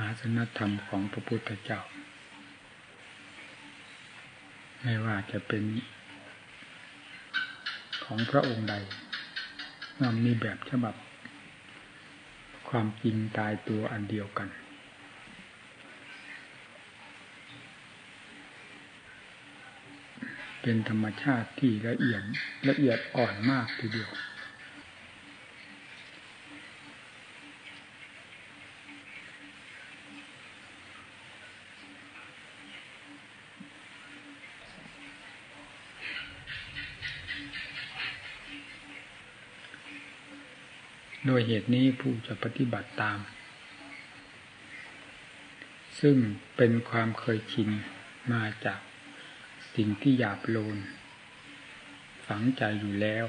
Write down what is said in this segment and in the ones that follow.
ศาสนธรรมของพระพุทธเจ้า ไม่ว่าจะเป็นของพระองค์ใดมันมีแบบฉบับ ความจริงตายตัวอันเดียวกัน เป็นธรรมชาติที่ละเอียดละเอียดอ่อนมากทีเดียว โดยเหตุนี้ผู้จะปฏิบัติตาม ซึ่งเป็นความเคยชินมาจากสิ่งที่หยาบโลน ฝังใจอยู่แล้ว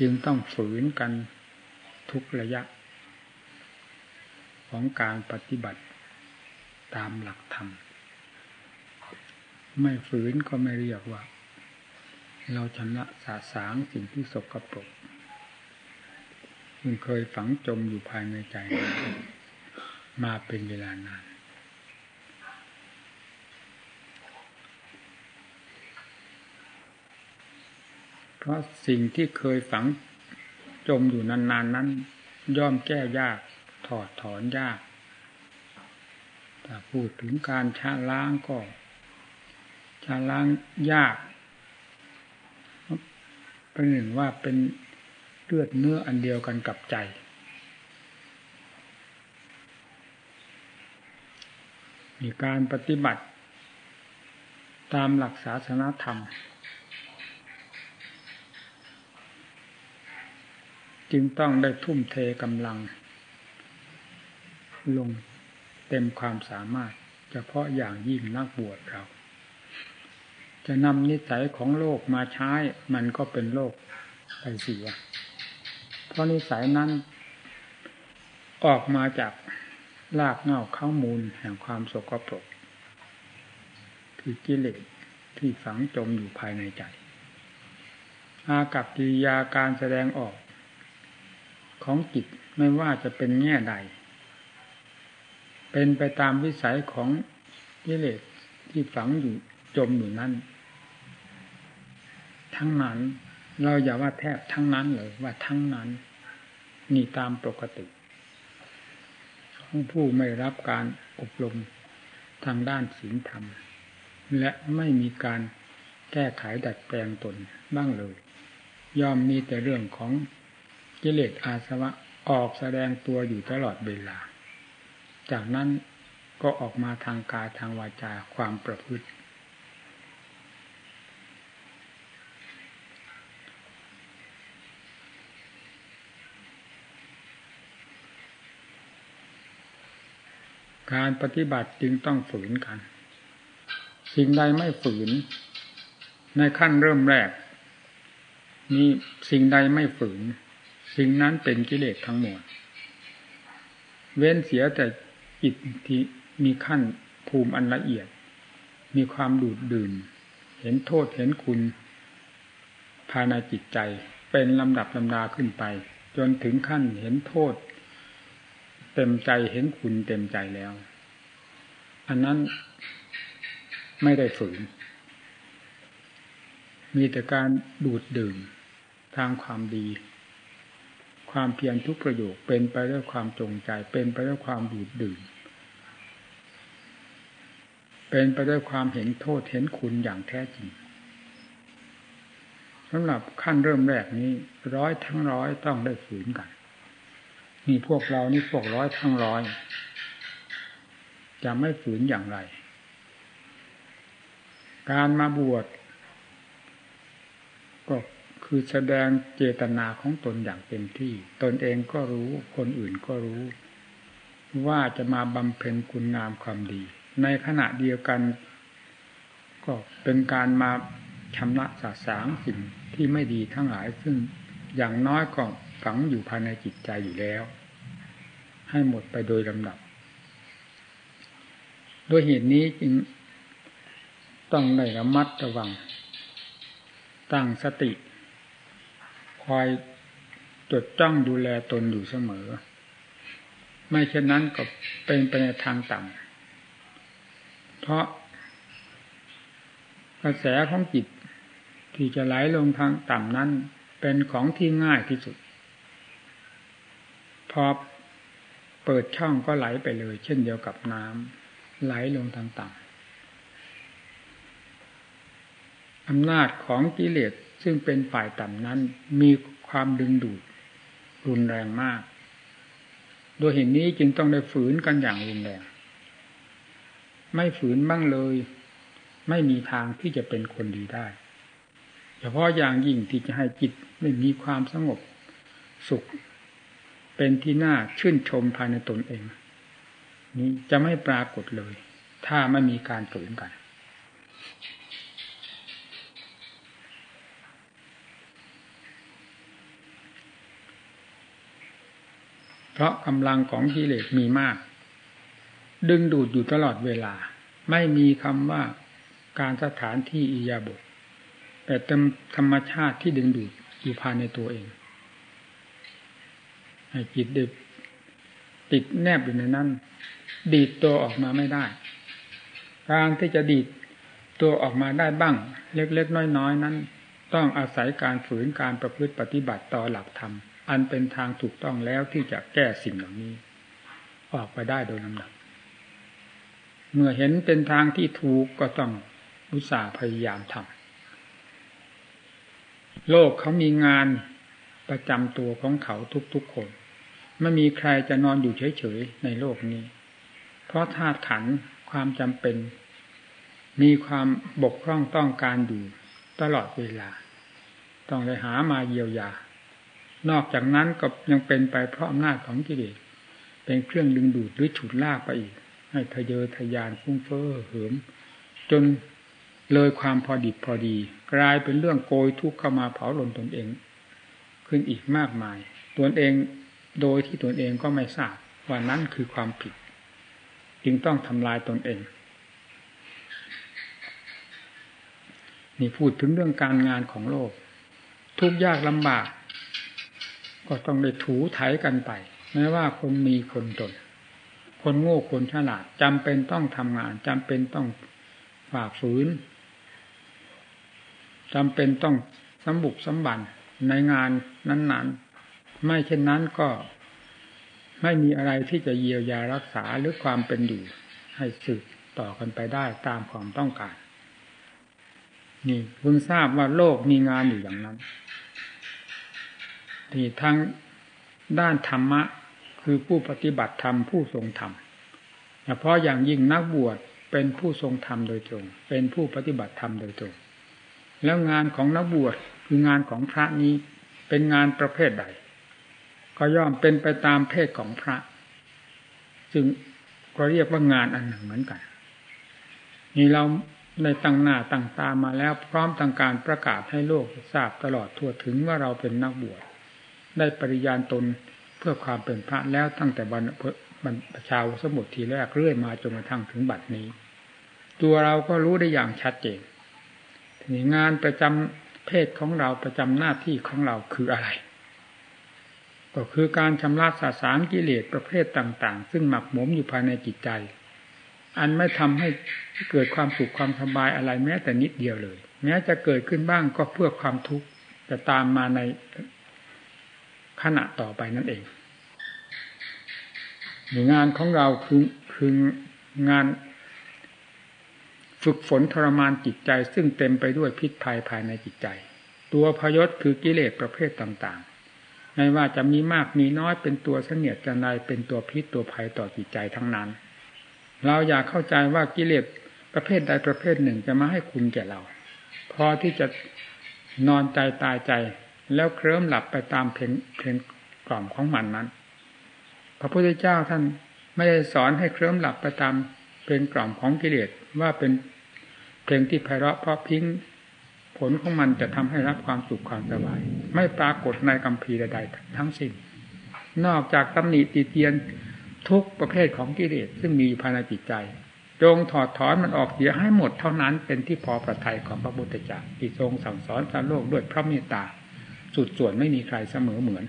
จึงต้องฝืนกันทุกระยะ ของการปฏิบัติตามหลักธรรม ไม่ฝืนก็ไม่เรียกว่า เราชำระสาสางสิ่งที่สกปรก มันเคยฝังจมอยู่ภายในใจ มาเป็นเวลานาน เพราะสิ่งที่เคยฝังจมอยู่นานๆนนนั้น ย่อมแก้ยากถอดถอนยากถ้าพูดถึงการชาล้างก็ชาล้างยากเป็นหนึ่งว่าเป็น เลือดเนื้ออันเดียวกันกับใจ มีการปฏิบัติ ตามหลักศาสนาธรรม จึงต้องได้ทุ่มเทกำลัง ลงเต็มความสามารถ เฉพาะอย่างยิ่งนักบวชเรา จะนำนิสัยของโลกมาใช้มันก็เป็นโลกไปเสีย เพราะนิสัยนั้น ออกมาจากรากเงาข้ามูลแห่งความสกปรกคือกิเลสที่ฝังจมอยู่ภายในใจ อากับกิริยาการแสดงออก ของจิตไม่ว่าจะเป็นแง่ใด เป็นไปตามวิสัยของกิเลสที่ฝังอยู่จมอยู่นั้น ทั้งนั้น เราอย่าว่าแทบทั้งนั้นเลยว่าทั้งนั้นนี่ตามปกติของผู้ไม่รับการอบรมทางด้านศีลธรรม และไม่มีการแก้ไขดัดแปลงตนบ้างเลย ยอมมีแต่เรื่องของกิเลสอาสวะออกแสดงตัวอยู่ตลอดเวลา จากนั้นก็ออกมาทางกายทางวาจาความประพฤติ การปฏิบัติจึงต้องฝืนกัน สิ่งใดไม่ฝืน ในขั้นเริ่มแรก นี่สิ่งใดไม่ฝืน สิ่งนั้นเป็นกิเลสทั้งหมด เว้นเสียแต่จิตที่มีขั้นภูมิอันละเอียด มีความดูดดื่มเห็นโทษเห็นคุณ ภายในจิตใจเป็นลำดับลำดาขึ้นไป จนถึงขั้นเห็นโทษ เต็มใจเห็นคุณเต็มใจแล้ว อันนั้นไม่ได้ฝืน มีแต่การดูดดื่มทางความดี ความเพียรทุกประโยคเป็นไปด้วยความจงใจ เป็นไปด้วยความดูดดื่ม เป็นไปด้วยความเห็นโทษเห็นคุณอย่างแท้จริงสำหรับขั้นเริ่มแรกนี้ ร้อยทั้งร้อยต้องได้ฝืนกัน นี่พวกเรานี่พวกร้อยทั้งร้อย จะไม่ฝืนอย่างไร การมาบวชก็คือแสดงเจตนาของตนอย่างเต็มที่ ตนเองก็รู้คนอื่นก็รู้ ว่าจะมาบำเพ็ญคุณงามความดี ในขณะเดียวกัน ก็เป็นการมาชำระสาสางสิ่งที่ไม่ดีทั้งหลายซึ่งอย่างน้อยก็ ฝังอยู่ภายในจิตใจอยู่แล้ว ให้หมดไปโดยลำดับโดยเหตุนี้จึงต้องได้ระมัดระวัง ตั้งสติ คอยจดจ้องดูแลตนอยู่เสมอ ไม่เช่นนั้นก็เป็นไปในทางต่ำเพราะกระแสของจิตที่จะไหลลงทางต่ำนั้น เป็นของที่ง่ายที่สุด อเปิดช่องก็ไหลไปเลย เช่นเดียวกับน้ำไหลลงทางต่ำอำนาจของกิเลสซึ่งเป็นฝ่ายต่ำนั้น มีความดึงดูดรุนแรงมาก โดยเหตุนนี้จึงต้องได้ฝืนกันอย่างรุนแรง ไม่ฝืนบ้างเลย ไม่มีทางที่จะเป็นคนดีได้ เฉพาะอย่างยิ่งที่จะให้จิตไม่มีความสงบสุข เป็นที่น่าชื่นชมภายในตนเอง นี้จะไม่ปรากฏเลย ถ้าไม่มีการฝืนกันเพราะกำลังของกิเลสมีมาก ดึงดูดอยู่ตลอดเวลา ไม่มีคำว่าการสถานที่อิยาบทแต่เต็มธรรมชาติที่ดึงดูดอยู่ภายในตัวเอง ให้จิตดึกติดแนบอยู่ในนั้น ดีดตัวออกมาไม่ได้ การที่จะดีดตัวออกมาได้บ้าง เล็กๆน้อยๆนั้น ต้องอาศัยการฝืนการประพฤติปฏิบัติต่อหลักธรรม อันเป็นทางถูกต้องแล้วที่จะแก้สิ่งเหล่านี้ ออกไปได้โดยลำดับ เมื่อเห็นเป็นทางที่ถูกก็ต้องอุตสาห์พยายามทำโลกเขามีงานประจำตัวของเขาทุกๆคน ไม่มีใครจะนอนอยู่เฉยๆในโลกนี้ เพราะธาตุขันความจำเป็น มีความบกพร่องต้องการอยู่ตลอดเวลา ต้องเลยหามาเยียวยา นอกจากนั้นก็ยังเป็นไปเพราะอำนาจของกิเลสเป็นเครื่องดึงดูดหรือฉุดลากไปอีก ให้ทะเยอทะยานฟุ้งเฟ้อเหิม จนเลยความพอดิบพอดี กลายเป็นเรื่องโกยทุกข์เข้ามาเผาลนตนเอง ขึ้นอีกมากมาย ตนเอง โดยที่ตนเองก็ไม่ทราบว่านั้นคือความผิด จึงต้องทำลายตนเอง นี่พูดถึงเรื่องการงานของโลก ทุกยากลำบาก ก็ต้องได้ถูไถกันไปแม้ว่าคนมีคนจนคนโง่คนฉลาดจำเป็นต้องทำงานจำเป็นต้องฝ่าฝืนจำเป็นต้องสำบุกสมบันในงานนั้น ๆ ไม่เช่นนั้นก็ไม่มีอะไรที่จะเยียวยารักษาหรือความเป็นอยู่ให้สืบต่อกันไปได้ตามความต้องการ นี่เพิ่งทราบว่าโลกมีงานอยู่อย่างนั้นที่ทั้งด้านธรรมะ คือผู้ปฏิบัติธรรมผู้ทรงธรรมเฉพาะอย่างยิ่งนักบวชเป็นผู้ทรงธรรมโดยตรง เป็นผู้ปฏิบัติธรรมโดยตรง แล้วงานของนักบวชคืองานของพระนี้เป็นงานประเภทใด ก็ย่อมเป็นไปตามเพศของพระซึ่งก็เรียกว่างานอันหนึ่งเหมือนกัน นี่เราในตั้งหน้าตั้งตามาแล้วพร้อมทางการประกาศให้โลกทราบตลอดทั่วถึงว่าเราเป็นนักบวชได้ปริญาณตนเพื่อความเป็นพระแล้วตั้งแต่บรรบรรชาวสมุทรทีแรกเรื่อยมาจนกระทั่งถึงบัดนี้ ตัวเราก็รู้ได้อย่างชัดเจนนี่งานประจำเพศของเราประจำหน้าที่ของเราคืออะไร ก็คือการชำระสาสางกิเลสประเภทต่าง ๆ ซึ่งหมักหมมอยู่ภายในจิตใจ อันไม่ทำให้เกิดความสุขความสบายอะไรแม้แต่นิดเดียวเลย แม้จะเกิดขึ้นบ้างก็เพื่อความทุกข์จะตามมาในขณะต่อไปนั่นเองงานของเราคือคืองานฝึกฝนทรมานจิตใจ ซึ่งเต็มไปด้วยพิษภัยภายในจิตใจ ตัวพยศคือกิเลสประเภทต่างๆ ไม่ว่าจะมีมากมีน้อยเป็นตัวเสนียดจันไรเป็นตัวพิษตัวภัยต่อจิตใจทั้งนั้น เราอยากเข้าใจว่ากิเลสประเภทใดประเภทหนึ่งจะมาให้คุณแก่เรา พอที่จะนอนใจตายใจ แล้วเคลิ้มหลับไปตามเพลงเพลงกล่อมของมันนั้น พระพุทธเจ้าท่านไม่ได้สอนให้เคลิ้มหลับไปตามเพลงกล่อมของกิเลสว่าเป็นเพลงที่ไพเราะเพราะพิง ผลของมันจะทำให้รับความสุขความสบาย ไม่ปรากฏในกัมพีใดๆทั้งสิ้น นอกจากตำหนิติเตียนทุกประเภทของกิเลสซึ่งมีภายในจิตใจ จงถอดถอนมันออกเสียให้หมดเท่านั้นเป็นที่พอประทัยของพระพุทธเจ้าที่ทรงสั่งสอนสารโลกด้วยพระเมตตา สุดส่วนไม่มีใครเสมอเหมือน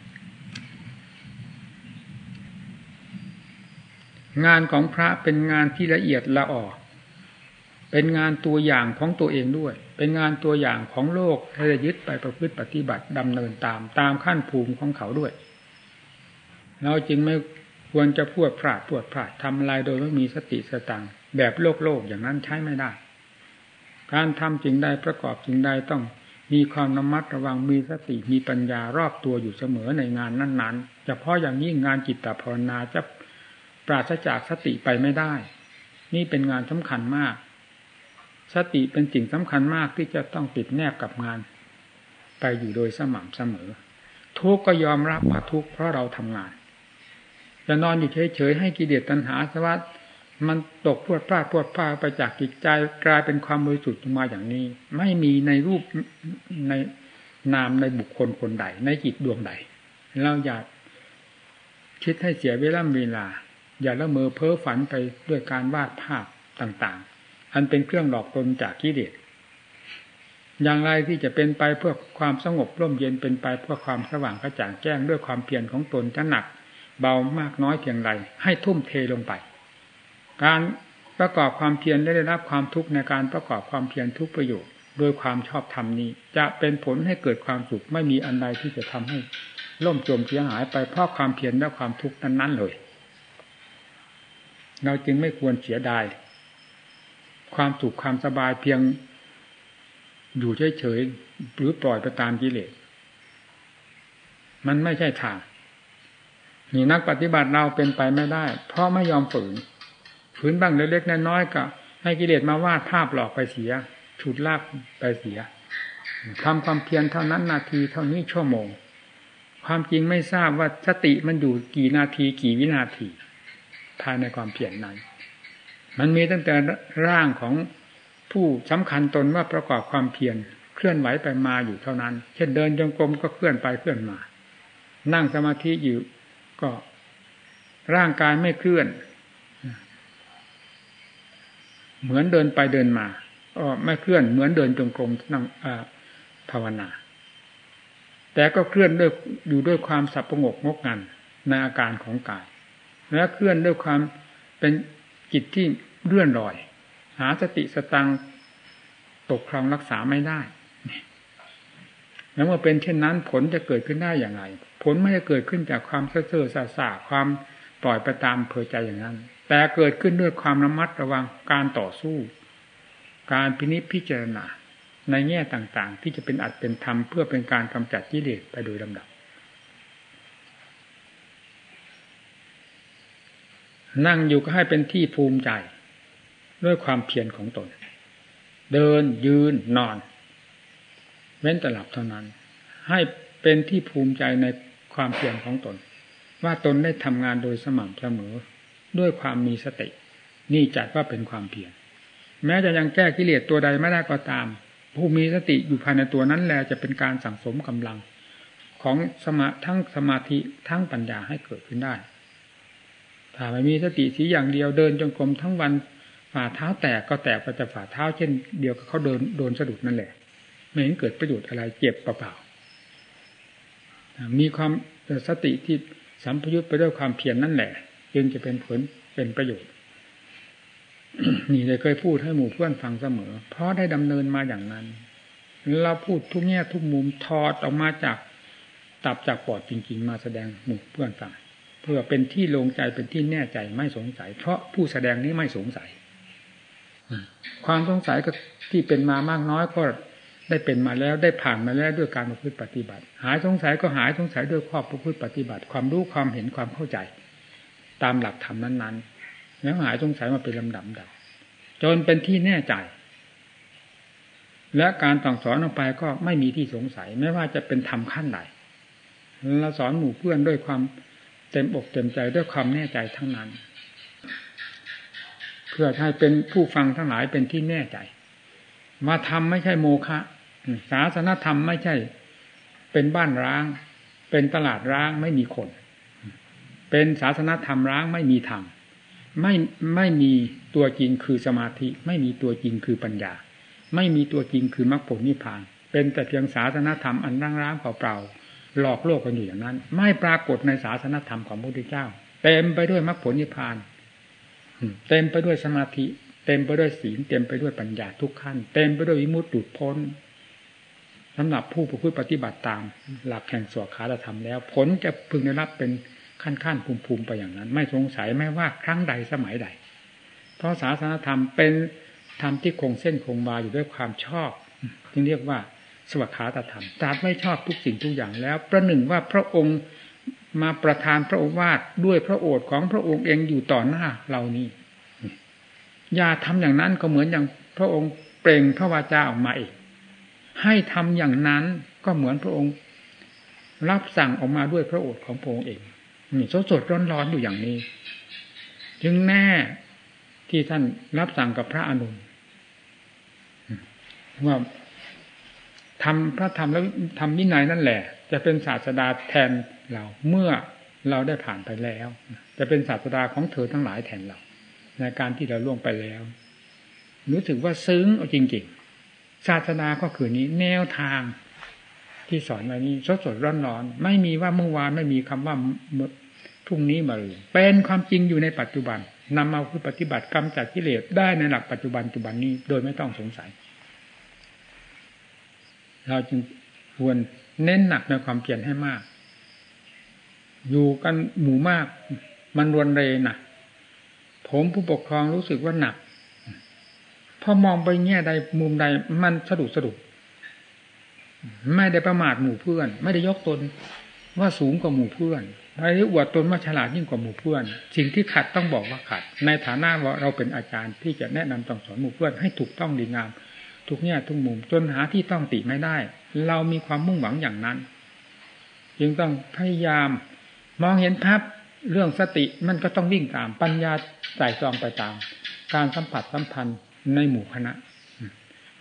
งานของพระเป็นงานที่ละเอียดละออ เป็นงานตัวอย่างของตัวเองด้วย เป็นงานตัวอย่างของโลกให้ยึดไปประพฤติปฏิบัติดำเนินตามตามขั้นภูมิของเขาด้วย เราจึงไม่ควรจะพูดพลาดปวดพลาดทำอะไรโดยไม่มีสติสตังแบบโลกโลกอย่างนั้นใช้ไม่ได้ การทำจริงใดประกอบจริงใดต้องมีความระมัดระวังมีสติมีปัญญารอบตัวอยู่เสมอในงานนั้นๆเฉพาะอย่างยิ่งงานจิตตภาวนาจะปราศจากสติไปไม่ได้ นี่เป็นงานสำคัญมาก สติเป็นสิ่งสำคัญมากที่จะต้องติดแนบกับงาน ไปอยู่โดยสม่ำเสมอ ทุกก็ยอมรับว่าทุกเพราะเราทำงานจะนอนอยู่เฉยๆให้กิเลสตัณหาสวัสดมันตกพวดพลาดพวดพลาดไปจากจิตใจกลายเป็นความบริสุทธิ์มาอย่างนี้ ไม่มีในรูปในนามในบุคคลคนใด ในจิตดวงใด เราอย่าคิดให้เสียเวลาเวลา อย่าละเมอเพ้อฝันไปด้วยการวาดภาพต่างๆ อันเป็นเครื่องหลอกตนจากกิเลสอย่างไรที่จะเป็นไปเพื่อความสงบร่มเย็นเป็นไปเพื่อความสว่างกระจ่างแจ้งด้วยความเพียรของตนจะหนัก เบามากน้อยเพียงไรให้ทุ่มเทลงไป การประกอบความเพียรและได้รับความทุกข์ในการประกอบความเพียรทุกประโยชน์โดยความชอบธรรมนี้ จะเป็นผลให้เกิดความสุขไม่มีอันใดที่จะทำให้ล่มจมเสียหายไปเพราะความเพียรและความทุกข์นั้นๆเลย เราจึงไม่ควรเสียดาย ความสุขความสบายเพียง อยู่เฉยๆหรือปล่อยไปตามกิเลสมันไม่ใช่ทางนี่นักปฏิบัติเราเป็นไปไม่ได้ เพราะไม่ยอมฝืน ฝืนบ้างเล็กๆน้อยๆก็ให้กิเลสมาวาดภาพหลอกไปเสียฉุดลากไปเสียทำความเพียรเท่านั้นนาทีเท่านี้ชั่วโมง ความจริงไม่ทราบว่าสติมันอยู่กี่นาทีกี่วินาทีภายในความเพียรนั้น มันมีตั้งแต่ร่างของผู้สำคัญตนว่าประกอบความเพียรเคลื่อนไหวไปมาอยู่เท่านั้น เช่นเดินจงกรมก็เคลื่อนไปเคลื่อนมา นั่งสมาธิอยู่ก็ร่างกายไม่เคลื่อน เหมือนเดินไปเดินมาอ๋อไม่เคลื่อน เหมือนเดินจงกรมนั่งภาวนา แต่ก็เคลื่อนด้วยอยู่ด้วยความสับประงกงกงันในอาการของกาย และเคลื่อนด้วยความเป็นจิตที่ เลื่อนลอย หาสติสตังตกครองรักษาไม่ได้ แล้วเมื่อเป็นเช่นนั้นผลจะเกิดขึ้นได้อย่างไร ผลไม่ได้เกิดขึ้นจากความเสื่อสาสาความปล่อยไปตามเพอใจอย่างนั้น แต่เกิดขึ้นด้วยความระมัดระวังการต่อสู้ การพินิจพิจารณาในแง่ต่างๆ ที่จะเป็นอัดเป็นธรรมเพื่อเป็นการกำจัดกิเลสไปโดยลำดับ นั่งอยู่ก็ให้เป็นที่ภูมิใจ ด้วยความเพียรของตน เดินยืนนอน เว้นแต่หลับเท่านั้น ให้เป็นที่ภูมิใจในความเพียรของตน ว่าตนได้ทำงานโดยสม่ำเสมอ ด้วยความมีสติ นี่จัดว่าเป็นความเพียรแม้จะยังแก้กิเลสตัวใดไม่ได้ก็ตาม ผู้มีสติอยู่ภายในตัวนั้นแหละจะเป็นการสั่งสมกำลังของสมาทั้งสมาธิทั้งปัญญาให้เกิดขึ้นได้ ถ้าไม่มีสติสีอย่างเดียวเดินจงกรมทั้งวัน ฝ่าเท้าแตกก็แตกไปแต่ฝ่าเท้าเช่น เดียวกับเขาเดินโดนสะดุดนั่นแหละ ไม่เห็นเกิดประโยชน์อะไรเจ็บเปล่าๆมีความสติที่สัมพยุตไปด้วยความเพียรนนั่นแหละ จึงจะเป็นผลเป็นประโยชน์นี่เลยเคยพูดให้หมู่เพื่อนฟังเสมอ เพราะได้ดำเนินมาอย่างนั้น เราพูดทุกแง่ทุกมุมทอดออกมาจากตับจากปอดจริง ๆ มาแสดงหมู่เพื่อนฟังเพื่อเป็นที่ลงใจเป็นที่แน่ใจไม่สงสัย เพราะผู้แสดงนี้ไม่สงสัย ความสงสัยก็ที่เป็นมามากน้อยก็ได้เป็นมาแล้วได้ผ่านมาแล้วด้วยการประพฤติปฏิบัติ หายสงสัยก็หายสงสัยด้วยข้อประพฤติปฏิบัติ ความรู้ความเห็นความเข้าใจ ตามหลักธรรมนั้นๆ แล้วหายสงสัยมาเป็นลำดับดับจนเป็นที่แน่ใจ และการต่องสอนออกไปก็ไม่มีที่สงสัย ไม่ว่าจะเป็นธรรมขั้นใดเราสอนหมู่เพื่อนด้วยความเต็มอกเต็มใจด้วยความแน่ใจทั้งนั้น เพื่อให้เป็นผู้ฟังทั้งหลายเป็นที่แน่ใจ มาทำไม่ใช่โมฆะศาสนธรรมไม่ใช่ เป็นบ้านร้าง เป็นตลาดร้างไม่มีคน เป็นศาสนธรรมร้างไม่มีธรรมไม่ไม่มีตัวจริงคือสมาธิ ไม่มีตัวจริงคือปัญญา ไม่มีตัวจริงคือมรรคผลนิพพาน เป็นแต่เพียงศาสนธรรมอันร้างๆเปล่าๆหลอกโลกกันอยู่อย่างนั้น ไม่ปรากฏในศาสนธรรมของพระพุทธเจ้า เต็มไปด้วยมรรคผลนิพพาน เต็มไปด้วยสมาธิ เต็มไปด้วยศีลเต็มไปด้วยปัญญาทุกขั้น เต็มไปด้วยวิมุตติพ้นสำหรับผู้ประพฤติปฏิบัติตาม หลักแห่งสวขาธรรมแล้ว ผลจะพึงได้รับเป็นขั้นขั้นภูมิภูมิไปอย่างนั้น ไม่สงสัยไม่ว่าครั้งใดสมัยใด เพราะศาสนาธรรมเป็นธรรมที่คงเส้นคงวาอยู่ด้วยความชอบจึงเรียกว่าสวัสขาตธรรมตราดไม่ชอบทุกสิ่งทุกอย่างแล้ว ประหนึ่งว่าพระองค์ มาประทานพระโอวาทด้วยพระโอษของพระองค์เองอยู่ต่อหน้าเรานี้อย่าทำอย่างนั้นก็เหมือนอย่างพระองค์เปล่งพระวาจาออกมาเองให้ทำอย่างนั้นก็เหมือนพระองค์ รับสั่งออกมาด้วยพระโอษของพระองค์เองนี่สดสดร้อนร้อนอยู่อย่างนี้ จึงแน่ที่ท่านรับสั่งกับพระอนุนว่าทำพระธรรมแล้วทำวินัยนั่นแหละ จะเป็นศาสดาแทน เราเมื่อเราได้ผ่านไปแล้ว จะเป็นศาสดาของเธอทั้งหลายแทนเรา ในการที่เราล่วงไปแล้ว รู้สึกว่าซึ้งเอาจริงๆ ศาสนาก็คือนี้แนวทางที่สอนมานี้สดสดร้อนร้อนไม่มีว่าเมื่อวานไม่มีคำว่าพรุ่งนี้มาเลยเป็นความจริงอยู่ในปัจจุบันนำมาคือปฏิบัติกรรมจากกิเลสได้ในหลักปัจจุบันปัจจุบันนี้โดยไม่ต้องสงสัย เราจึงควรเน้นหนักในความเพียรให้มาก อยู่กันหมู่มาก มันรวนเรนะผมผู้ปกครองรู้สึกว่าหนักพอมองไปแง่ใดมุมใดมันสะดุดสะดุดไม่ได้ประมาทหมู่เพื่อน ไม่ได้ยกตนว่าสูงกว่าหมู่เพื่อนไม่ได้อวดตนว่าฉลาดยิ่งกว่าหมู่เพื่อน สิ่งที่ขัดต้องบอกว่าขัด ในฐานะว่าเราเป็นอาจารย์ที่จะแนะนำต้องสอนหมู่เพื่อนให้ถูกต้องดีงาม ทุกแง่ทุกมุมจนหาที่ต้องติไม่ได้ เรามีความมุ่งหวังอย่างนั้น จึงต้องพยายาม มองเห็นภาพเรื่องสติมันก็ต้องวิ่งตามปัญญาใส่ซองไปตาม การสัมผัสสัมพันธ์ในหมู่คณะ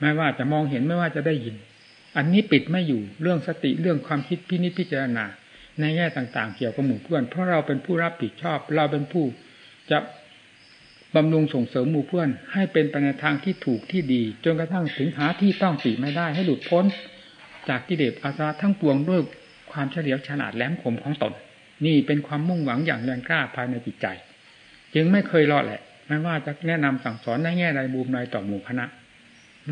ไม่ว่าจะมองเห็นไม่ว่าจะได้ยิน อันนี้ปิดไม่อยู่เรื่องสติเรื่องความคิดพินิจพิจารณา ในแง่ต่างๆ เกี่ยวกับหมู่เพื่อน เพราะเราเป็นผู้รับผิดชอบ เราเป็นผู้จะบำรุงส่งเสริมหมู่เพื่อน ให้เป็นไปในทางที่ถูกที่ดี จนกระทั่งถึงหาที่ต้องตีไม่ได้ให้หลุดพ้น จากกิเลสอาสาทั้งปวงด้วยความเฉลียวฉลาดแหลมคมของตน นี่เป็นความมุ่งหวังอย่างแรงกล้าภายในจิตใจ จึงไม่เคยหลอดแหละไม่ว่าจะแนะนำสั่งสอนในแง่ใดบูมใดต่อหมู่คณะ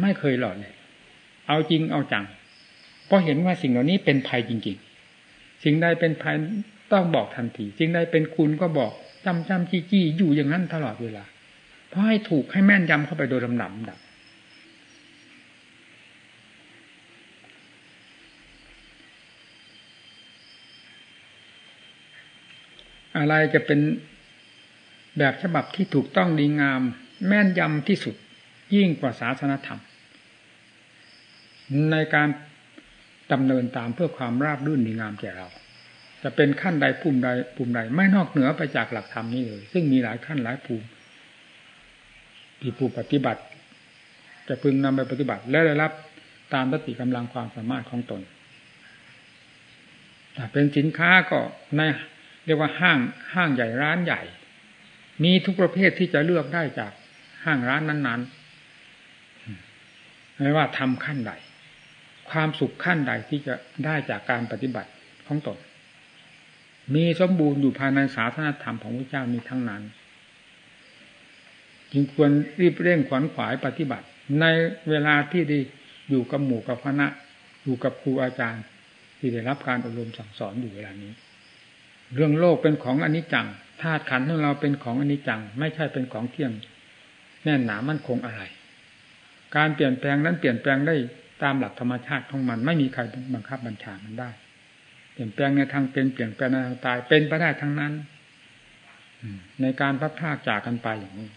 ไม่เคยหลอดเลยเอาจริงเอาจังเพราะเห็นว่าสิ่งเหล่านี้เป็นภัยจริง ๆ สิ่งใดเป็นภัยต้องบอกทันทีสิ่งใดเป็นคุณก็บอกจำจำจี้จี้อยู่อย่างนั้นตลอดเวลาเพราะให้ถูกให้แม่นยำเข้าไปโดยลำดับดับ อะไรจะเป็นแบบฉบับที่ถูกต้องดีงาม แม่นยำที่สุดยิ่งกว่าศาสนธรรม ในการดำเนินตามเพื่อความราบรื่นดีงามแก่เรา จะเป็นขั้นใดภูมิใดภูมิใดไม่นอกเหนือไปจากหลักธรรมนี้เลย ซึ่งมีหลายขั้นหลายภูมิที่ผู้ปฏิบัติ จะพึงนำไปปฏิบัติ และได้รับตามตติกำลังความสามารถของตนถ้าเป็นสินค้าก็ใน เรียกว่าห้างห้างใหญ่ร้านใหญ่ มีทุกประเภทที่จะเลือกได้จากห้างร้านนั้นๆไม่ว่าทำขั้นใดความสุขขั้นใดที่จะได้จากการปฏิบัติของตนมีสมบูรณ์อยู่ภายในศาสนธรรมของพระเจ้ามีทั้งนั้น จึงควรรีบเร่งขวัญขวายปฏิบัติ ในเวลาที่ได้อยู่กับหมู่กับคณะอยู่กับครูอาจารย์ ที่ได้รับการอบรมสั่งสอนอยู่เวลานี้ เรื่องโลกเป็นของอนิจจังธาตุขันธ์ของเราเป็นของอนิจจัง ไม่ใช่เป็นของเที่ยงแน่นหนามั่นคงอะไร การเปลี่ยนแปลงนั้นเปลี่ยนแปลงได้ตามหลักธรรมชาติของมัน ไม่มีใครบังคับบัญชามันได้ เปลี่ยนแปลงในทางเป็นเปลี่ยนแปลงในทางตายเป็นไปได้ทั้งนั้นในการพัดพากจากกันไปอย่างนี้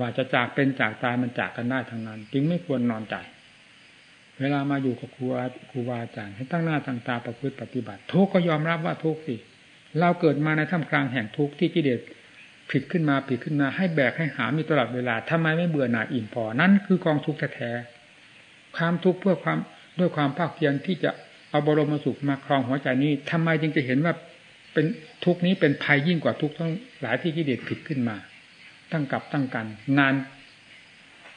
ว่าจะจากเป็นจากตายมันจากกันได้ทั้งนั้น จึงไม่ควรนอนใจ เวลามาอยู่กับครูครูบาอาจารย์ให้ตั้งหน้าตั้งตาประพฤติปฏิบัติ ทุกก็ยอมรับว่าทุกสิเราเกิดมาในท่ามกลางแห่งทุกที่กิเลสผิดขึ้นมาผิดขึ้นมาให้แบกให้หามีตลอดเวลาทำไมไม่เบื่อหน่ายอิ่มพอนั่นคือกองทุกข์แท้ๆความทุกข์เพื่อความด้วยความภาคเพียรที่จะเอาบรมสุขมาครองหัวใจนี้ทำไมจึงจะเห็นว่าเป็นทุกนี้เป็นภัยยิ่งกว่าทุกทั้งหลายที่กิเลสผิดขึ้นมา ตั้งกับตั้งกัน นาน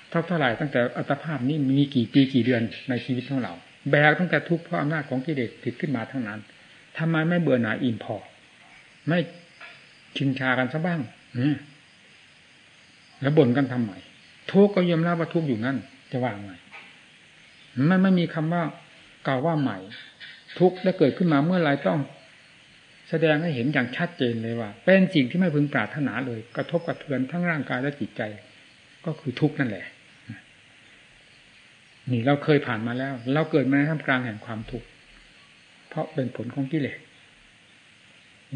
เท่าเท่าไหร่ตั้งแต่อัตภาพนี้มีกี่ปีกี่เดือนในชีวิตของเรา แบกตั้งแต่ทุกข์เพราะอำนาจของกิเลสผิดขึ้นมาทั้งนั้นทำไมไม่เบื่อหน่ายอิ่มพอ ไม่ชินชากันซะบ้างแล้วบ่นกันทำไมทุกข์ก็ยอมรับว่าทุกข์อยู่นั่น จะว่าไงมันไม่มีคำว่ากล่าวว่าใหม่ ทุกข์ได้เกิดขึ้นมาเมื่อไรต้อง แสดงให้เห็นอย่างชัดเจนเลยว่า เป็นสิ่งที่ไม่พึงปรารถนาเลย กระทบกระเทือนทั้งร่างกายและจิตใจ ก็คือทุกข์นั่นแหละ นี่เราเคยผ่านมาแล้ว เราเกิดมาในท่ามกลางแห่งความทุกข์เพราะเป็นผลของกิเลส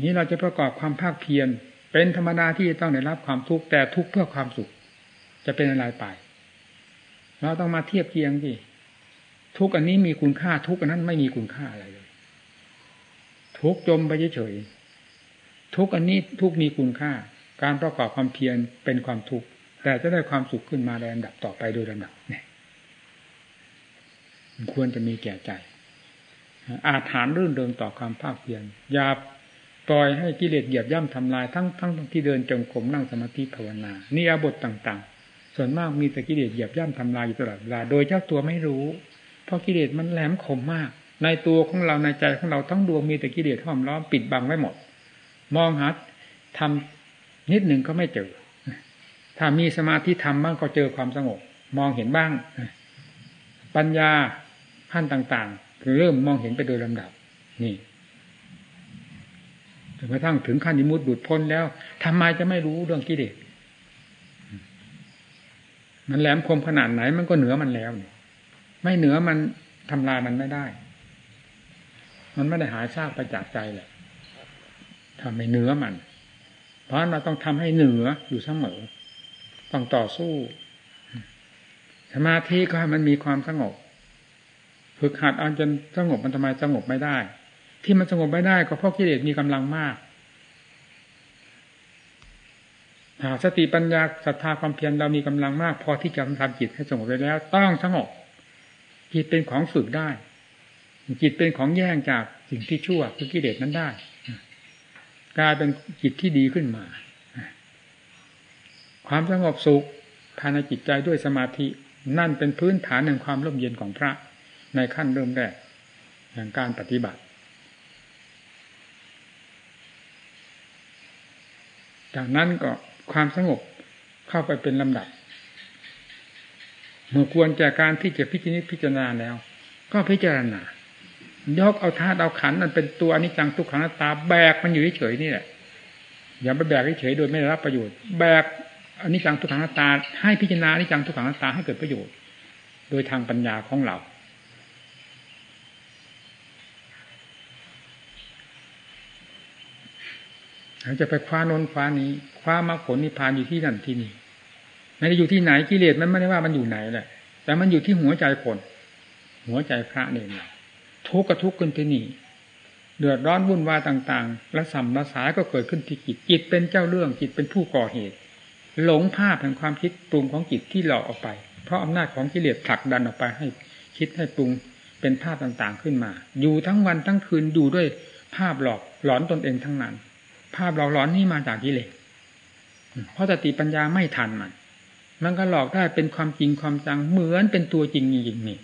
นี้เราจะประกอบความภาคเพียรเป็นธรรมดาที่จะต้องได้รับความทุกข์แต่ทุกข์เพื่อความสุข จะเป็นอะไรไป เราต้องมาเทียบเคียงที่ทุกอันนี้มีคุณค่าทุกอันนั้นไม่มีคุณค่าอะไรเลย ทุกจมไปเฉยๆทุกอันนี้ทุกมีคุณค่า การประกอบความเพียรเป็นความทุกข์แต่จะได้ความสุขขึ้นมาในอันดับต่อไปโดยลำดับเนี่ย ควรจะมีแก่ใจ อาถานรื่นเริงต่อความภาคเพียรอย่าปล่อยให้กิเลสเหยียบย่ำทำลายทั้งทั้งที่เดินจงกรมนั่งสมาธิภาวนา นี่อาบทต่างๆ ส่วนมากมีแต่กิเลสเหยียบย่ำทำลายอยู่ตลอดเวลาโดยเจ้าตัวไม่รู้ เพราะกิเลสมันแหลมคมมาก ในตัวของเราในใจของเราทั้งดวงมีแต่กิเลสห้อมล้อมปิดบังไว้หมด มองหาทำนิดหนึ่งก็ไม่เจอ ถ้ามีสมาธิทำบ้างก็เจอความสงบ มองเห็นบ้าง ปัญญา ขั้นต่างๆเริ่มมองเห็นไปโดยลำดับ นี่จนกระทั่งถึงขั้นนิมุตบุดพ้นแล้วทำไมจะไม่รู้เรื่องกิเลสมันแหลมคมขนาดไหนมันก็เหนือมันแล้วไม่เหนือมันทำลายมันไม่ได้ มันไม่ได้หายซากไปจากใจแหละทำให้เหนือมัน เพราะเราต้องทำให้เหนืออยู่เสมอ ต้องต่อสู้ สมาธิก็ให้มันมีความสงบ ฝึกหัดอันจนสงบมันทำไมสงบไม่ได้ ที่มันสงบไม่ได้ก็เพราะกิเลสมีกำลังมากหากสติปัญญาศรัทธาความเพียรเรามีกำลังมาก พอที่จะทำจิตให้สงบไปแล้ว ต้องสงบจิตเป็นของฝึกได้ จิตเป็นของแย่งจากสิ่งที่ชั่วคือกิเลสนั้นได้กลายเป็นจิตที่ดีขึ้นมา ความสงบสุขภายในจิตใจด้วยสมาธิ นั่นเป็นพื้นฐานแห่งความร่มเย็นของพระ ในขั้นเริ่มแรกแห่งการปฏิบัติ จากนั้นก็ความสงบเข้าไปเป็นลำดับ เมื่อควรแก่การที่จะพิจิตพิจารณาแล้ว ก็พิจารณายกเอาธาตุเอาขันมันเป็นตัวอนิจจังทุกขังตาแบกมันอยู่เฉยๆนี่แหละอย่าไปแบกเฉยโดยไม่ได้รับประโยชน์แบกอนิจจังทุกขังตาให้พิจารณาอนิจจังทุกขังตาให้เกิดประโยชน์ โดยทางปัญญาของเรา จะไปคว้านนคว้านี้ คว้ามาผลนิพพานอยู่ที่นั่นที่นี่ไม่ได้อยู่ที่ไหนกิเลสมันไม่ได้ว่ามันอยู่ไหนแหละแต่มันอยู่ที่หัวใจคน หัวใจพระเนี่ยทุกข์กับทุกข์ขึ้นที่นี่เดือดร้อนวุ่นวายต่างๆและสัมระสายก็เกิดขึ้นที่จิตจิตเป็นเจ้าเรื่องจิตเป็นผู้ก่อเหตุ หลงภาพแห่งความคิดปรุงของจิตที่หลอกออกไป เพราะอำนาจของกิเลสผลักดันออกไปให้คิดให้ปรุงเป็นภาพต่างๆขึ้นมา อยู่ทั้งวันทั้งคืนอยู่ด้วยภาพหลอกหลอนตนเองทั้งนั้น ภาพหลอกหลอนนี่มาจากกิเลสเพราะสติปัญญาไม่ทันมัน มันก็หลอกได้เป็นความจริงความจังเหมือนเป็นตัวจริงจริงนี่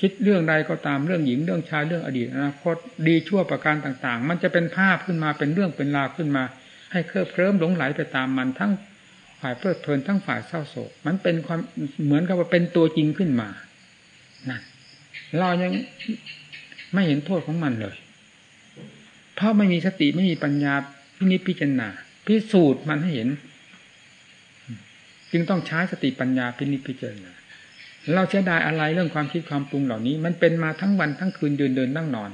คิดเรื่องใดก็ตามเรื่องหญิงเรื่องชายเรื่องอดีตอนาคตดีชั่วประการต่าง ๆ มันจะเป็นภาพขึ้นมาเป็นเรื่องเป็นราวขึ้นมา ให้เคลิบเคลิ้มหลงไหลไปตามมันทั้งฝ่ายเพลิดเพลินทั้งฝ่ายเศร้าโศก มันเป็นความเหมือนกับว่าเป็นตัวจริงขึ้นมานั่นเรายังไม่เห็นโทษของมันเลย เพราะไม่มีสติไม่มีปัญญา พินิจพิจารณาพิสูจน์มันให้เห็น จึงต้องใช้สติปัญญาพินิจพิจารณาเราเสียดายอะไรเรื่องความคิดความปรุงเหล่านี้ มันเป็นมาทั้งวันทั้งคืนเดินเดินนั่งนอน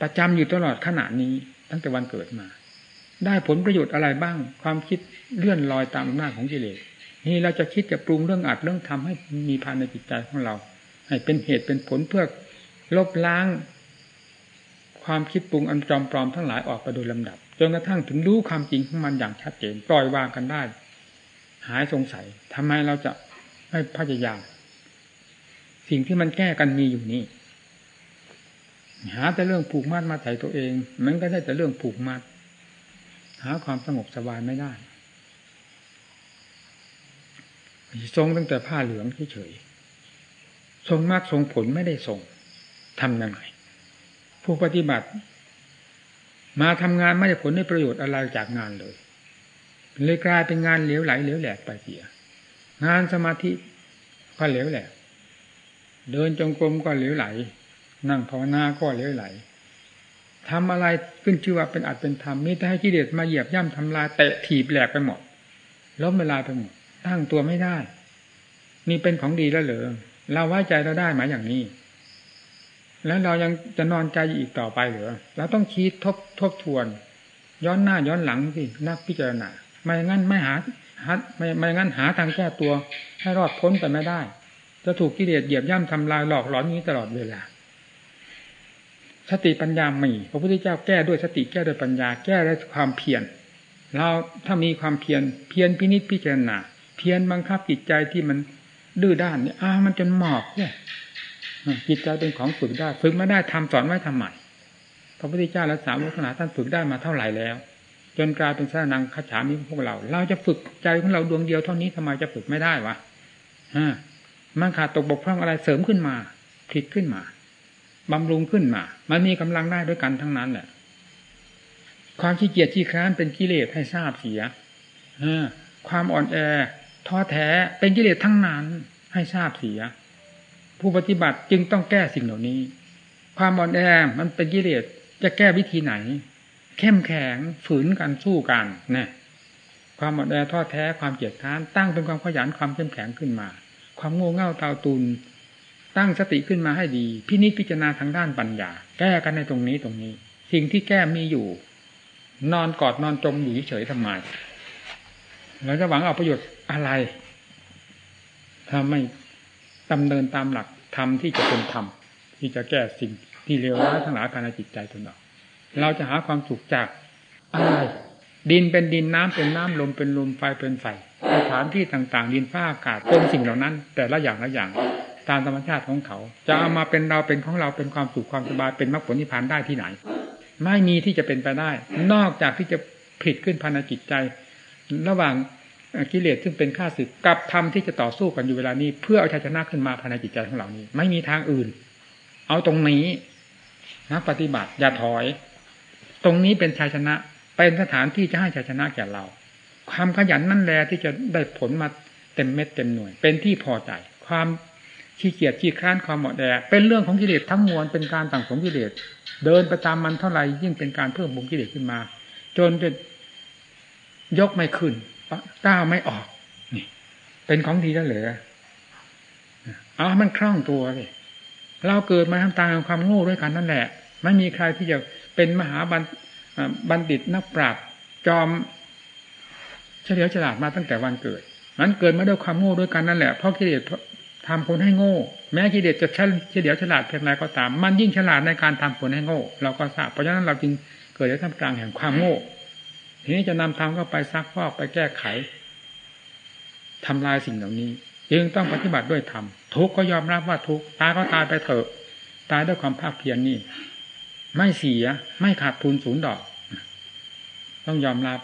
ประจำอยู่ตลอดขณะนี้ ตั้งแต่วันเกิดมา ได้ผลประโยชน์อะไรบ้าง ความคิดเลื่อนลอยตามอำนาจของกิเลสนี่เราจะคิดจะปรุงเรื่องอัดเรื่องทำให้มีภายในจิตใจของเรา ให้เป็นเหตุเป็นผลเพื่อลบล้าง ความคิดปรุงอันจอมปลอมทั้งหลายออกไปโดยลำดับ จนกระทั่งถึงรู้ความจริงของมันอย่างชัดเจนปล่อยวางกันได้ หายสงสัยทำไมเราจะไม่พยายามสิ่งที่มันแก้กันมีอยู่นี่หาแต่เรื่องผูกมัดมาใส่ตัวเอง มันก็ได้แต่เรื่องผูกมัด หาความสงบสบายไม่ได้ทรงตั้งแต่ผ้าเหลืองเฉยทรงมากทรงผลไม่ได้ทรงทำยังไง ผู้ปฏิบัติ มาทำงานไม่ได้ผลได้ประโยชน์อะไรจากงานเลยเลยกลายเป็นงานเหลวไหลเหลวแหลกไปเสีย งานสมาธิก็เหลวแหลกเดินจงกรมก็เหลวไหล นั่งภาวนาก็เหลวไหลทำอะไรขึ้นชื่อว่าเป็นอัดเป็นธรรมมีแต่ให้กิเลสมาเหยียบย่ำทำลายเตะถีบแหลกไปหมดล้มเวลาไปหมดตั้งตัวไม่ได้ นี่เป็นของดีแล้วเหรอเราไว้ใจเราได้ไหมอย่างนี้ แล้วเรายังจะนอนใจอีกต่อไปหรือเราต้องคิดทบทบทวน ย้อนหน้าย้อนหลังสินักพิจารณาไม่งั้นไม่หาหาไม่ไม่งั้นหาทางแก้ตัว ให้รอดพ้นไปไม่ได้ จะถูกกิเลสเหยียบย่ำทำลายหลอกหลอนนี้ตลอดเวลาสติปัญญามีพระพุทธเจ้าแก้ด้วยสติแก้ด้วยปัญญา แก้ด้วยความเพียรเราถ้ามีความเพียรเพียรพินิจพิจารณาเพียรบังคับจิตใจที่มันดื้อด้านเนี่ยอ้ามันจนหมอบเนี่ย จิตใจเป็นของฝึกได้ ฝึกไม่ได้ทำสอนไว้ทำไมพระพุทธเจ้าและสาวกขณะท่านฝึกได้มาเท่าไหร่แล้ว จนกลายเป็นสานังขฉามิพวกเรา เราจะฝึกใจของเราดวงเดียวเท่านี้ทำไมจะฝึกไม่ได้วะฮะมันขาดตกบกพร่องอะไรเสริมขึ้นมาผิดขึ้นมาบำรุงขึ้นมา มันมีกำลังได้ด้วยกันทั้งนั้นแหละ ความขี้เกียจขี้คร้านเป็นกิเลสให้ทราบเสียความอ่อนแอท้อแท้เป็นกิเลสทั้งนั้นให้ทราบเสีย ผู้ปฏิบัติจึงต้องแก้สิ่งเหล่านี้ ความอ่อนแอมันเป็นกิเลสจะแก้วิธีไหน เข้มแข็งฝืนกันสู้กันนะความอ่อนแอท้อแท้ความเกียจค้านตั้งเป็นความขยันความเข้มแข็งขึ้นมา ความโง่เง่าเตาตุน ตั้งสติขึ้นมาให้ดี พินิจพิจารณาทางด้านปัญญา แก้กันในตรงนี้ตรงนี้ สิ่งที่แก้มีอยู่ นอนกอดนอนจมอยู่เฉยทำไมเราจะหวังเอาประโยชน์อะไรถ้าไม่ ดำเนินตามหลักธรรมที่จะเป็นธรรมที่จะแก้สิ่งที่เลวร้ายทั้งหลายภายในจิตใจตนเราเราจะหาความสุขจากอะไรดินเป็นดินน้ำเป็นน้ำลมเป็นลมไฟเป็นไฟสถานที่ต่างๆ ดินฟ้าอากาศเป็นสิ่งเหล่านั้น แต่ละอย่างละอย่างตามธรรมชาติของเขา จะเอามาเป็นเราเป็นของเราเป็นความสุขความสบายเป็นมรรคผลนิพพานได้ที่ไหน ไม่มีที่จะเป็นไปได้ นอกจากที่จะผิดขึ้นภายในจิตใจ ระหว่าง กิเลสซึ่งเป็นข้าศึกกับธรรมที่จะต่อสู้กันอยู่เวลานี้ เพื่อเอาชัยชนะขึ้นมาภายในจิตใจของเรานี้ ไม่มีทางอื่น เอาตรงนี้นักปฏิบัติอย่าถอย ตรงนี้เป็นชัยชนะเป็นสถานที่จะให้ชัยชนะแก่เรา ความขยันนั่นแหละที่จะได้ผลมาเต็มเม็ดเต็มหน่วย เป็นที่พอใจ ความขี้เกียจขี้คร้านความหมดแดเป็นเรื่องของกิเลสทั้งมวลเป็นการต่างสมกิเลสเดินไปตามมันเท่าไหร่ยิ่งเป็นการเพิ่มบุญกิเลสขึ้นมา จนจะยกไม่ขึ้น ก้าวไม่ออก นี่ เป็นของดีแล้วเหรอเอามันคล่องตัวเลยเราเกิดมาทำตามความโง่ด้วยกันนั่นแหละ ไม่มีใครที่จะเป็นมหาบัณบัณฑิตนักปราชญ์จอมเฉลียวฉลาดมาตั้งแต่วันเกิดมันเกิดมาด้วยความโง่ด้วยกันนั่นแหละ เพราะกิเลสทำคนให้โง่ แม้กิเลสจะเฉลียวฉลาดเพียงไรก็ตาม มันยิ่งฉลาดในการทำคนให้โง่ เราก็ทราบ เพราะฉะนั้นเราจึงเกิดในท่ามกลางแห่งความโง่ ทีนี้จะนำธรรมเข้าไปซักฟอกไปแก้ไขทำลายสิ่งเหล่านี้จึงต้องปฏิบัติด้วยธรรมทุกก็ยอมรับว่าทุกตายก็ตายไปเถอะ ตายด้วยความภาคเพียรนนี่ ไม่เสียไม่ขาดทุนศูนย์ดอก ต้องยอมรับ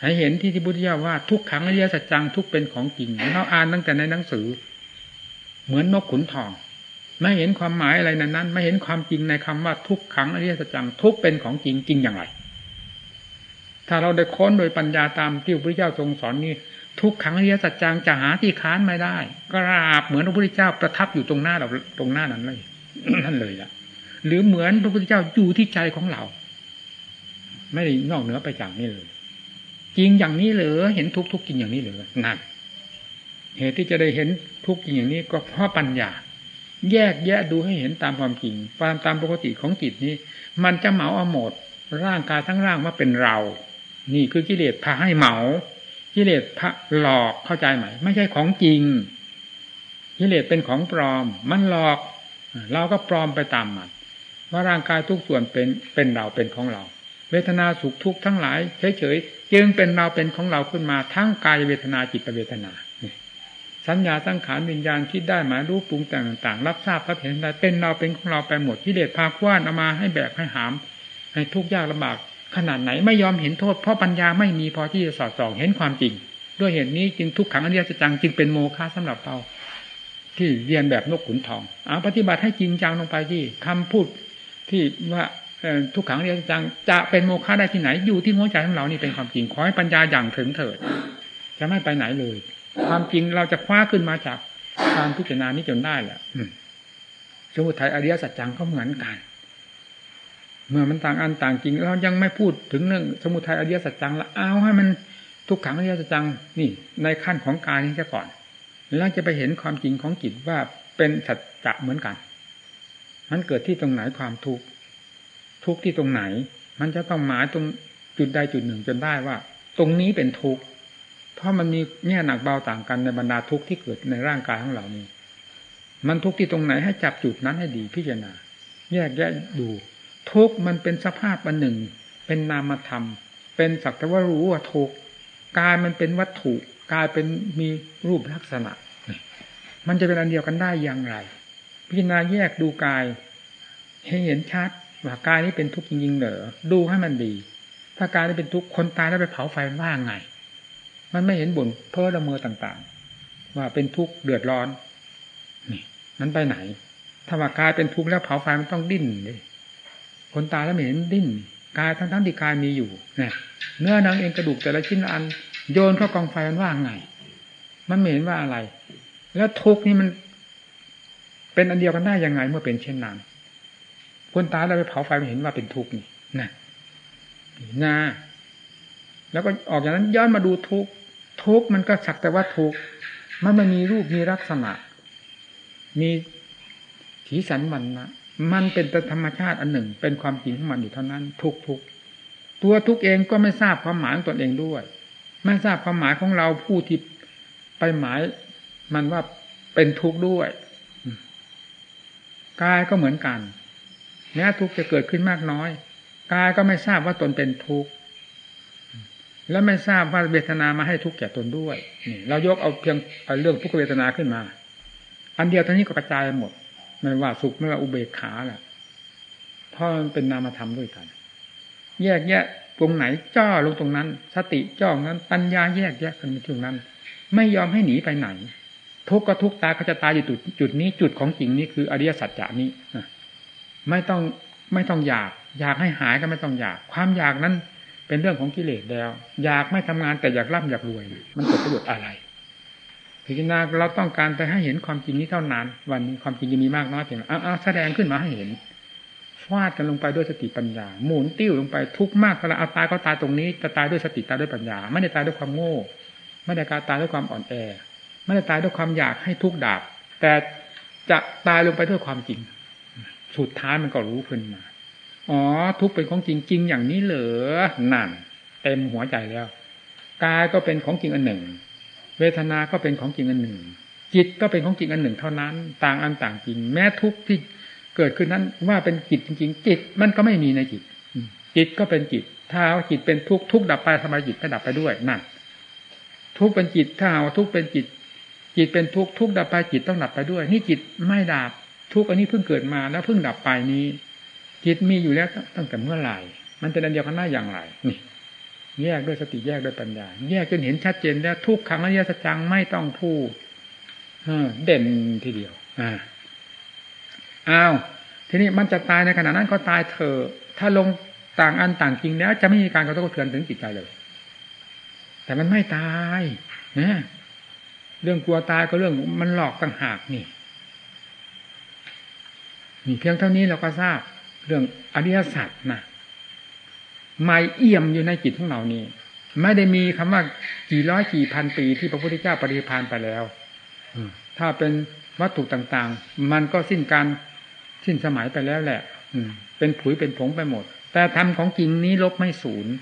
ให้เห็นที่ที่พุทธิยาว่าทุกขังอริยสัจจังทุกเป็นของจริงเราอ่านตั้งแต่ในหนังสือ เหมือนนกขุนทอง ไม่เห็นความหมายอะไรในนั้น ไม่เห็นความจริงในคำว่าทุกขังอริยสัจจังทุกเป็นของจริงจริงอย่างไร ถ้าเราได้ค้นโดยปัญญาตามที่พระพุทธเจ้าทรงสอนนี้ทุกขังอริยสัจจังจะหาที่ค้านไม่ได้กราบเหมือนพระพุทธเจ้าประทับอยู่ตรงหน้าเราตรงหน้านั้นเลยนั่นเลยละหรือเหมือนพระพุทธเจ้าอยู่ที่ใจของเรา ไม่ได้นอกเหนือไปจากนี้เลยจริงอย่างนี้เหรอเห็นทุกทุกจริงอย่างนี้เหรอนั่นเหตุที่จะได้เห็นทุกจริงอย่างนี้ก็เพราะปัญญา แยกแยะดูให้เห็นตามความจริงตามตามปกติของจิตนี้ มันจะเหมาเอาหมดร่างกายทั้งร่างมาเป็นเรา นี่คือกิเลสพาให้เหมากิเลสพระหลอกเข้าใจไหม ไม่ใช่ของจริงกิเลสเป็นของปลอม มันหลอก เราก็ปลอมไปตามมันว่าร่างกายทุกส่วนเป็นเป็นเราเป็นของเรา เวทนาสุขทุกข์ทั้งหลายเฉยๆจึงเป็นเราเป็นของเราขึ้นมาทั้งกายเวทนาจิตเวทนาสัญญาตั้งขานวิญญาณคิดได้หมายรู้ปรุงแต่งต่างๆ รับทราบรับเห็นได้เป็นเราเป็นของเราไปหมดกิเลสพาคว้านเอามาให้แบกให้หาม ให้ทุกข์ยากลำบาก ขนาดไหนไม่ยอมเห็นโทษ เพราะปัญญาไม่มีพอที่จะสอดส่องเห็นความจริง ด้วยเหตุนี้จึงทุกขังอริยสัจจังจึงเป็นโมฆะสำหรับเราที่เรียนแบบนกขุนทองเอาปฏิบัติให้จริงจังลงไปที่คำพูดที่ว่าทุกขังอริยสัจจังจะเป็นโมฆะได้ที่ไหนอยู่ที่หัวใจของเรานี่เป็นความจริงขอให้ปัญญาอย่างถึงเถิด จะไม่ไปไหนเลย ความจริงเราจะคว้าขึ้นมาจากการพิจารณานี้จนได้แหละสมุทัยอริยสัจจังก็เหมือนกัน เมื่อมันต่างอันต่างจริงเรายังไม่พูดถึงเรื่องสมุทัยอริยสัจจังละเอาให้มันทุกขังอริยสัจจังนี่ ในขั้นของกายนี้ซะก่อน แล้วจะไปเห็นความจริงของจิตว่าเป็นสัจจะเหมือนกัน มันเกิดที่ตรงไหนความทุกข์ทุกข์ที่ตรงไหน มันจะต้องหมายตรงจุดใดจุดหนึ่งจนได้ว่า ตรงนี้เป็นทุกข์เพราะมันมีแง่หนักเบาต่างกันในบรรดาทุกข์ที่เกิดในร่างกายของเรานี้ มันทุกข์ที่ตรงไหนให้จับจุดนั้นให้ดีพิจารณา แยกแยะดู ทุกมันเป็นสภาพอันหนึ่ง เป็นนามธรรม เป็นสักแต่ว่ารู้ว่าทุกกายมันเป็นวัตถุกายเป็นมีรูปลักษณะ มันจะเป็นอันเดียวกันได้อย่างไร พิจารณาแยกดูกาย ให้เห็นชัดว่ากายนี้เป็นทุกข์จริงๆเหรอดูให้มันดี ถ้ากายนี้เป็นทุกข์คนตายแล้วไปเผาไฟว่าไง มันไม่เห็นบ่นเพ้อละเมอต่างๆ ว่าเป็นทุกข์เดือดร้อนนี่มันไปไหน ถ้าว่ากายเป็นทุกข์แล้วเผาไฟมันต้องดิ้นเลย คนตายแล้วไม่เห็นดิ้นกายทั้งๆที่กายมีอยู่เนี่ยเนื้อหนังเองกระดูกแต่ละชิ้นอัน โยนเข้ากองไฟมันว่าไง มันไม่เห็นว่าอะไร แล้วทุกนี่มัน เป็นอันเดียวกันได้ยังไงเมื่อเป็นเช่นนั้นคนตายแล้วไปเผาไฟไม่เห็นว่าเป็นทุกข์นี่นะนาแล้วก็ออกจากนั้นย้อนมาดูทุกข์ทุกข์มันก็สักแต่ว่าทุกข์มันไม่มีรูปมีลักษณะ มีสีสันมันนะ มันเป็นธรรมชาติอันหนึ่ง เป็นความจริงของมันอยู่เท่านั้น ทุกทุกตัวทุกเองก็ไม่ทราบความหมายของตนเองด้วย ไม่ทราบความหมายของเราผู้ที่ไปหมาย มันว่าเป็นทุกข์ด้วยกายก็เหมือนกันแม้ทุกข์จะเกิดขึ้นมากน้อยกายก็ไม่ทราบว่าตนเป็นทุกข์และไม่ทราบว่าเวทนามาให้ทุกข์แก่ตนด้วยนี่เรายกเอาเพียงเรื่องทุกขเวทนาขึ้นมา อันเดียวทั้งนี้ก็กระจายหมด ไม่ว่าสุขไม่ว่าอุเบกขาแหละเพราะมันเป็นนามธรรมด้วยกัน แยกแยะตรงไหนจ้อลงตรงนั้น สติจ้องนั้น ปัญญาแยกแยะกันในตรงนั้น ไม่ยอมให้หนีไปไหน ทุกข์ก็ทุกข์ตายเขาจะตายอยู่จุดจุดนี้จุดของจริงนี้คืออริยสัจจานี้ไม่ต้องไม่ต้องอยาก อยากให้หายก็ไม่ต้องอยาก ความอยากนั้นเป็นเรื่องของกิเลสแล้ว อยากไม่ทำงานแต่อยากร่ำอยากรวย มันเกิดประโยชน์อะไร พิจารณาเราต้องการไปให้เห็นความจริงนี้เท่านั้น วันนี้ความจริงจะมีมากน้อยเพียงไรเอาแสดงขึ้นมาให้เห็นฟาดกันลงไปด้วยสติปัญญา หมุนติ้วลงไปทุกมากก็แล้วเอาตายก็ตายตรงนี้จะตายด้วยสติตายด้วยปัญญา ไม่ได้ตายด้วยความโง่ ไม่ได้การตายด้วยความอ่อนแอ ไม่ได้ตายด้วยความอยากให้ทุกดาบ แต่จะตายลงไปด้วยความจริง สุดท้ายมันก็รู้ขึ้นมา อ๋อ ทุกเป็นของจริงจริงอย่างนี้เหรอนั่น เต็มหัวใจแล้วกายก็เป็นของจริงอันหนึ่ง เวทนาก็เป็นของจริงอันหนึ่ง จิตก็เป็นของจริงอันหนึ่งเท่านั้น ต่างอันต่างจริง แม้ทุกข์ที่เกิดขึ้นนั้นว่าเป็นจิตจริงๆจิตมันก็ไม่มีในจิตจิตก็เป็นจิต ถ้าจิตเป็นทุกข์ทุกข์ดับไปทำไมจิตไม่ดับไปด้วยนั่นทุกข์เป็นจิตถ้าเอาทุกข์เป็นจิต จิตเป็นทุกข์ทุกข์ดับไปจิตต้องดับไปด้วย นี่จิตไม่ดับทุกข์อันนี้เพิ่งเกิดมาแล้วเพิ่งดับไปนี้ จิตมีอยู่แล้วตั้งแต่เมื่อไหร่มันจะดันเดียวกันได้อย่างไรนี่ แยกด้วยสติแยกด้วยปัญญา แยกจนเห็นชัดเจนแล้วทุกครั้งอริยสัจจังไม่ต้องพูดเด่นทีเดียวอ่าอ้าวทีนี้มันจะตายในขณะนั้นก็ตายเถอะถ้าลงต่างอันต่างจริงแล้ว จะไม่มีการกระทบกระเทือนถึงจิตใจเลย แต่มันไม่ตายนะเรื่องกลัวตายก็เรื่องมันหลอกต่างหากนี่มีเพียงเท่านี้เราก็ทราบ เรื่องอริยสัจนะ ไม่เอี่ยมอยู่ในจิตของเรานี่ไม่ได้มีคำว่ากี่ร้อยกี่พันปีที่พระพุทธเจ้าปริพานไปแล้วถ้าเป็นวัตถุต่างๆ มันก็สิ้นการสิ้นสมัยไปแล้วแหละเป็นผุยเป็นผงไปหมด แต่ธรรมของจริงนี้ลบไม่ศูนย์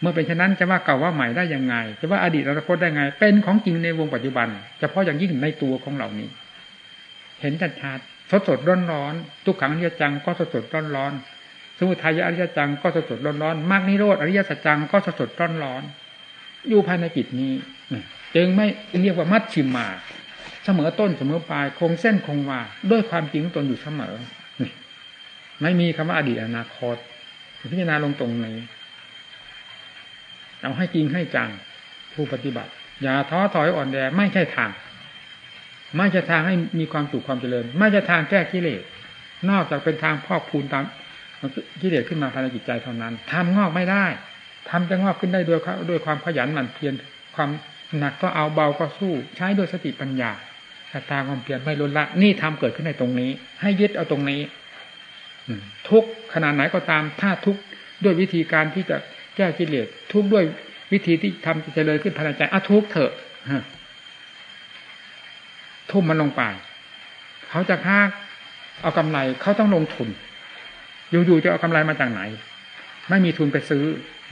เมื่อเป็นฉะนั้นจะว่าเก่าว่าใหม่ได้ยังไง จะว่าอดีตอนาคตได้ไง เป็นของจริงในวงปัจจุบันเฉพาะอย่างยิ่งในตัวของเหล่านี้ เห็นชัดสดสดร้อนร้อนทุกขังอริยจังก็สดสดร้อนร้อน สมุทัยอริยจังก็สดสดร้อนร้อนมรรคนิโรธอริยสัจจังก็สดสดร้อนร้อนอยู่ภายในจิตนี้จึงไม่เรียกว่ามัดชิมมา เสมอต้นเสมอปลายคงเส้นคงวาด้วยความจริงตนอยู่เสมอไม่มีคำว่าอดีตอนาคตพิจารณาลงตรงนี้เอาให้จริงให้จังผู้ปฏิบัติ อย่าท้อถอยอ่อนแอไม่ใช่ทาง ไม่จะทางให้มีความสุขความเจริญ ไม่จะทางแก้กิเลสนอกจากเป็นทางพอกพูนตาม กิเลสขึ้นมาภายในจิตใจเท่านั้นทำงอกไม่ได้ทำจะงอกขึ้นได้ด้วยด้วยความขยันหมั่นเพียรความหนักก็เอาเบาก็สู้ ใช้ด้วยสติปัญญาสตาความเพียรไม่ลดละนี่ทำเกิดขึ้นในตรงนี้ ให้ยึดเอาตรงนี้ทุกขนาดไหนก็ตามถ้าทุกด้วยวิธีการที่จะแก้กิเลสทุกด้วยวิธีที่ทำจะเลยขึ้นภายในใจอะทุกเถอะทุ่มมันลงไป เขาจะค้าเอากำไรเขาต้องลงทุน อยู่ๆจะเอากำไรมาจากไหน ไม่มีทุนไปซื้อ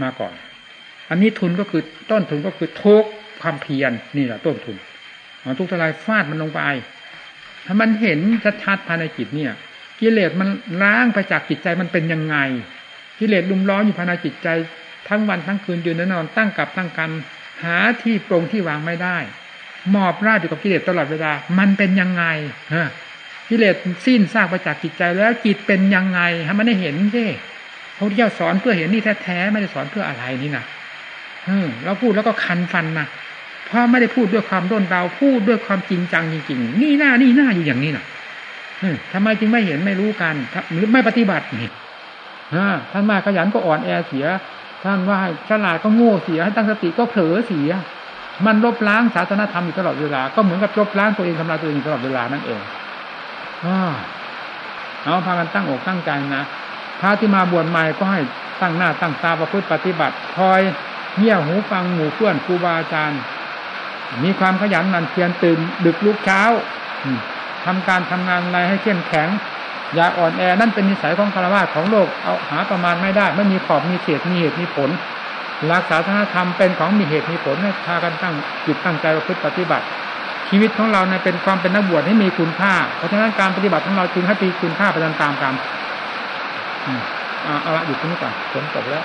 มาก่อน อันนี้ทุนก็คือต้นทุนก็คือทุกความเพียรนี่แหละต้นทุนเอาทุกทลายฟาดมันลงไป ถ้ามันเห็นชัดๆภายในจิตเนี่ย กิเลสมันล้างไปจากจิตใจมันเป็นยังไง กิเลสลุมล้อมอยู่ภายในจิตใจ ทั้งวันทั้งคืนยืนนอนตั้งกับตั้งกันหาที่ปรงที่วางไม่ได้มอบราดอยู่กับกิเลสตลอดเวลา มันเป็นยังไงฮะ กิเลสสิ้นซากไปจากจิตใจแล้วจิตเป็นยังไงให้มันได้เห็นสิพระพุทธเจ้าสอนเพื่อเห็นนี่แท้ๆไม่ได้สอนเพื่ออะไรนี่นะเราพูดแล้วก็คันฟันนะเพราะไม่ได้พูดด้วยความด้นเดาพูดด้วยความจริงจังจริงๆนี่หน้านี่หน้าอยู่อย่างนี้นะทำไมจึงไม่เห็นไม่รู้กันหรือไม่ปฏิบัตินี่ท่านมาขยันก็อ่อนแอเสีย ท่านว่าฉลาดก็โง่เสียให้ตั้งสติก็เผลอเสีย มันลบล้างศาสนาธรรมอยู่ตลอดเวลา ก็เหมือนกับลบล้างตัวเองทำลายตัวเองตลอดเวลานั่นเอง เอาพากันตั้งอกตั้งใจนะพระที่มาบวชใหม่ก็ให้ตั้งหน้าตั้งตาประพฤติปฏิบัติคอยเงี่ยหูฟังหมู่เพื่อนครูบาอาจารย์ มีความขยันหมั่นเพียรตื่นดึกลุกเช้าทำการทำงานอะไรให้เข้มแข็ง อย่าอ่อนแอนั่นเป็นนิสัยของคารวะของโลกเอาหาประมาณไม่ได้ ไม่มีขอบมีเขตมีเหตุมีผลหลักศาสนาธรรมเป็นของมีเหตุมีผลให้พากันตั้งจิตตั้งใจประพฤติปฏิบัติ ชีวิตของเราในเป็นความเป็นนักบวชให้มีคุณค่า เพราะฉะนั้นการปฏิบัติของเราจึงให้ปีคุณค่าไปตามตามกันเอาละหยุดที่นี่ก่อนฝนตกแล้ว